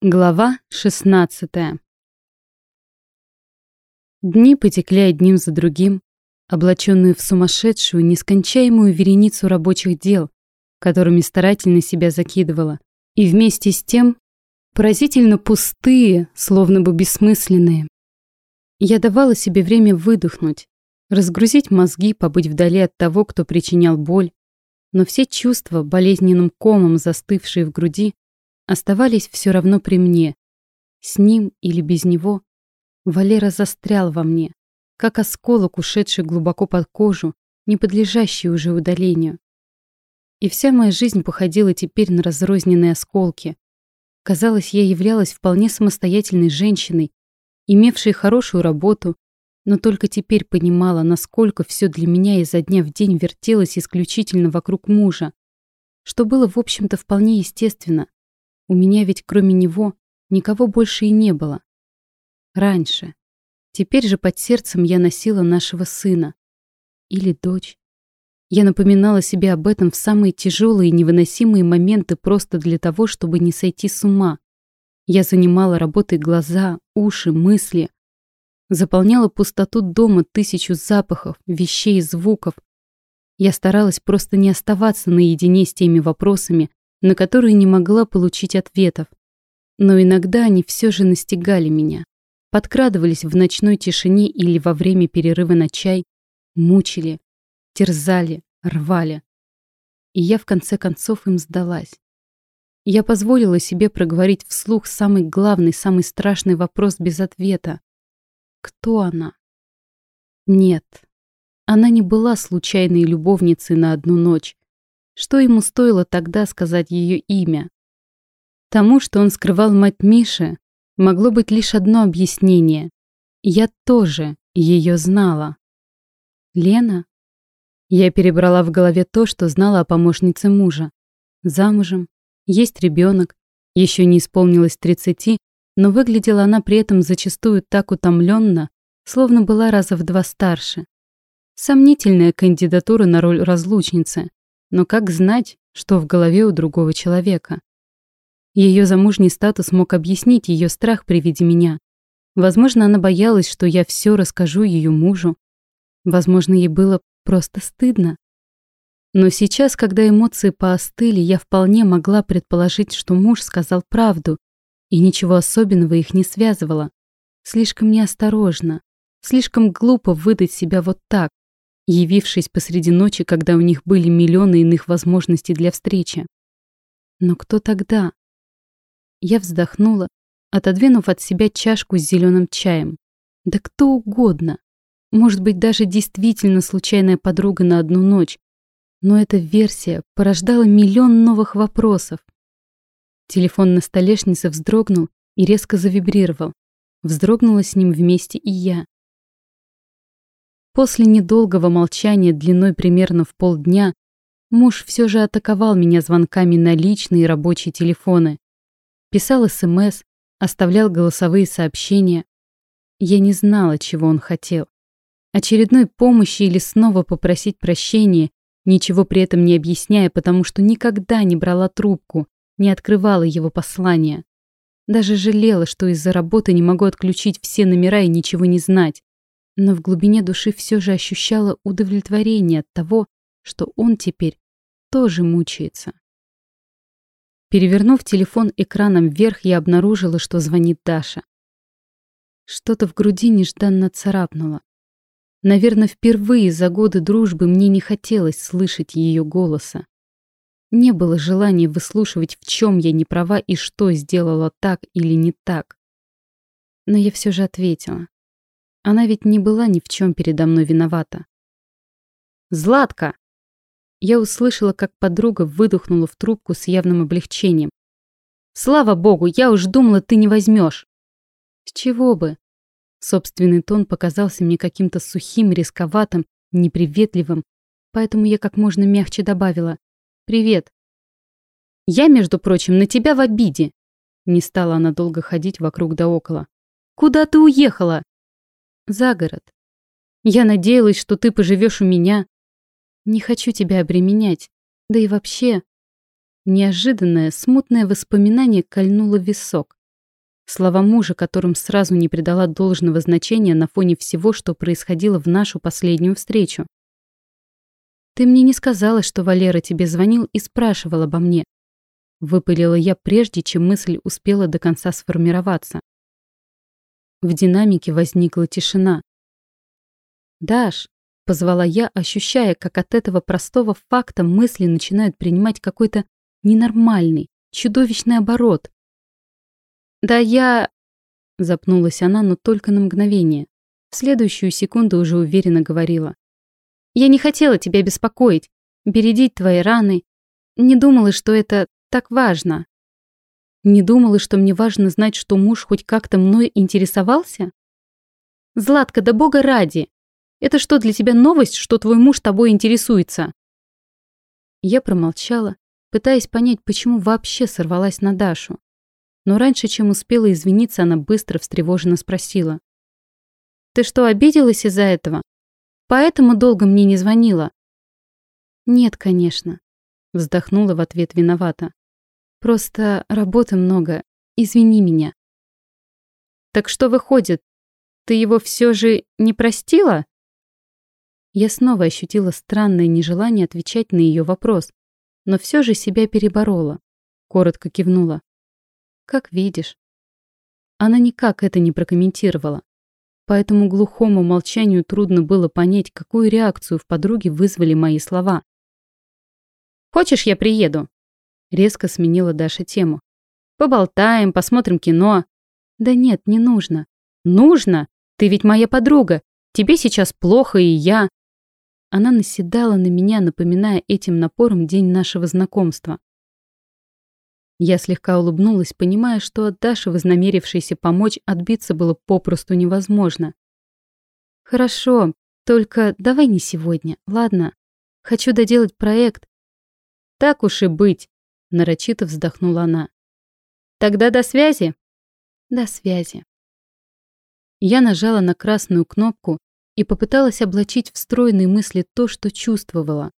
Глава 16 Дни потекли одним за другим, облаченные в сумасшедшую, нескончаемую вереницу рабочих дел, которыми старательно себя закидывала, и вместе с тем поразительно пустые, словно бы бессмысленные. Я давала себе время выдохнуть, разгрузить мозги, побыть вдали от того, кто причинял боль, но все чувства, болезненным комом застывшие в груди, оставались все равно при мне. С ним или без него Валера застрял во мне, как осколок, ушедший глубоко под кожу, не подлежащий уже удалению. И вся моя жизнь походила теперь на разрозненные осколки. Казалось, я являлась вполне самостоятельной женщиной, имевшей хорошую работу, но только теперь понимала, насколько все для меня изо дня в день вертелось исключительно вокруг мужа, что было, в общем-то, вполне естественно. У меня ведь кроме него никого больше и не было. Раньше. Теперь же под сердцем я носила нашего сына. Или дочь. Я напоминала себе об этом в самые тяжелые и невыносимые моменты просто для того, чтобы не сойти с ума. Я занимала работой глаза, уши, мысли. Заполняла пустоту дома тысячу запахов, вещей звуков. Я старалась просто не оставаться наедине с теми вопросами, на которые не могла получить ответов. Но иногда они все же настигали меня, подкрадывались в ночной тишине или во время перерыва на чай, мучили, терзали, рвали. И я в конце концов им сдалась. Я позволила себе проговорить вслух самый главный, самый страшный вопрос без ответа. Кто она? Нет, она не была случайной любовницей на одну ночь. Что ему стоило тогда сказать ее имя? Тому, что он скрывал мать Миши, могло быть лишь одно объяснение. Я тоже ее знала. Лена? Я перебрала в голове то, что знала о помощнице мужа. Замужем, есть ребенок, еще не исполнилось тридцати, но выглядела она при этом зачастую так утомленно, словно была раза в два старше. Сомнительная кандидатура на роль разлучницы. Но как знать, что в голове у другого человека? Ее замужний статус мог объяснить ее страх при виде меня. Возможно, она боялась, что я все расскажу ее мужу. Возможно, ей было просто стыдно. Но сейчас, когда эмоции поостыли, я вполне могла предположить, что муж сказал правду, и ничего особенного их не связывало. Слишком неосторожно, слишком глупо выдать себя вот так, явившись посреди ночи, когда у них были миллионы иных возможностей для встречи. Но кто тогда? Я вздохнула, отодвинув от себя чашку с зеленым чаем. Да кто угодно. Может быть, даже действительно случайная подруга на одну ночь. Но эта версия порождала миллион новых вопросов. Телефон на столешнице вздрогнул и резко завибрировал. Вздрогнула с ним вместе и я. После недолгого молчания длиной примерно в полдня муж все же атаковал меня звонками на личные и рабочие телефоны. Писал СМС, оставлял голосовые сообщения. Я не знала, чего он хотел. Очередной помощи или снова попросить прощения, ничего при этом не объясняя, потому что никогда не брала трубку, не открывала его послания. Даже жалела, что из-за работы не могу отключить все номера и ничего не знать но в глубине души все же ощущала удовлетворение от того, что он теперь тоже мучается. Перевернув телефон экраном вверх, я обнаружила, что звонит Даша. Что-то в груди нежданно царапнуло. Наверное, впервые за годы дружбы мне не хотелось слышать ее голоса. Не было желания выслушивать, в чем я не права и что сделала так или не так. Но я все же ответила. Она ведь не была ни в чем передо мной виновата. «Златка!» Я услышала, как подруга выдохнула в трубку с явным облегчением. «Слава богу, я уж думала, ты не возьмешь!» «С чего бы?» Собственный тон показался мне каким-то сухим, рисковатым, неприветливым, поэтому я как можно мягче добавила «Привет». «Я, между прочим, на тебя в обиде!» Не стала она долго ходить вокруг да около. «Куда ты уехала?» За город. Я надеялась, что ты поживешь у меня. Не хочу тебя обременять. Да и вообще... Неожиданное, смутное воспоминание кольнуло висок. Слова мужа, которым сразу не придала должного значения на фоне всего, что происходило в нашу последнюю встречу. «Ты мне не сказала, что Валера тебе звонил и спрашивал обо мне», выпалила я прежде, чем мысль успела до конца сформироваться. В динамике возникла тишина. «Даш», — позвала я, ощущая, как от этого простого факта мысли начинают принимать какой-то ненормальный, чудовищный оборот. «Да я...» — запнулась она, но только на мгновение. В следующую секунду уже уверенно говорила. «Я не хотела тебя беспокоить, бередить твои раны. Не думала, что это так важно». Не думала, что мне важно знать, что муж хоть как-то мной интересовался? Златка, да бога ради! Это что, для тебя новость, что твой муж тобой интересуется? Я промолчала, пытаясь понять, почему вообще сорвалась на Дашу. Но раньше, чем успела извиниться, она быстро встревоженно спросила. «Ты что, обиделась из-за этого? Поэтому долго мне не звонила?» «Нет, конечно», — вздохнула в ответ виновата. «Просто работы много. Извини меня». «Так что выходит, ты его все же не простила?» Я снова ощутила странное нежелание отвечать на ее вопрос, но все же себя переборола. Коротко кивнула. Как видишь. Она никак это не прокомментировала. Поэтому глухому молчанию трудно было понять, какую реакцию в подруге вызвали мои слова. «Хочешь, я приеду?» Резко сменила Даша тему. «Поболтаем, посмотрим кино». «Да нет, не нужно». «Нужно? Ты ведь моя подруга. Тебе сейчас плохо, и я...» Она наседала на меня, напоминая этим напором день нашего знакомства. Я слегка улыбнулась, понимая, что от Даши, вознамерившейся помочь, отбиться было попросту невозможно. «Хорошо, только давай не сегодня, ладно? Хочу доделать проект». «Так уж и быть», — нарочито вздохнула она. «Тогда до связи?» «До связи». Я нажала на красную кнопку и попыталась облачить в мысли то, что чувствовала.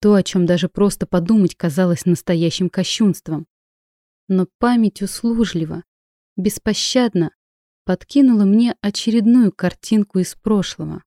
То, о чем даже просто подумать казалось настоящим кощунством но память услужлива, беспощадно подкинула мне очередную картинку из прошлого.